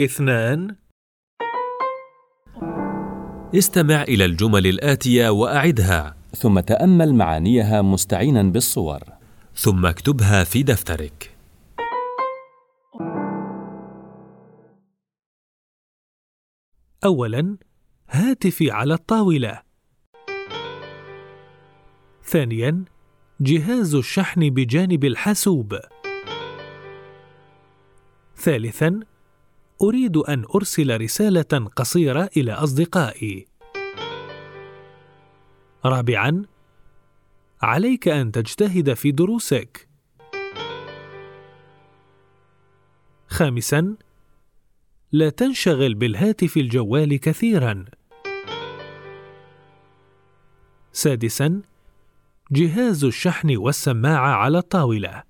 اثنان. استمع إلى الجمل الآتية وأعدها. ثم تأمل معانيها مستعينا بالصور. ثم اكتبها في دفترك. أولاً هاتفي على الطاولة. ثانياً جهاز الشحن بجانب الحاسوب. ثالثاً أريد أن أرسل رسالة قصيرة إلى أصدقائي. رابعاً عليك أن تجتهد في دروسك. خامساً لا تنشغل بالهاتف الجوال كثيرا. سادسا جهاز الشحن والسماعة على الطاولة.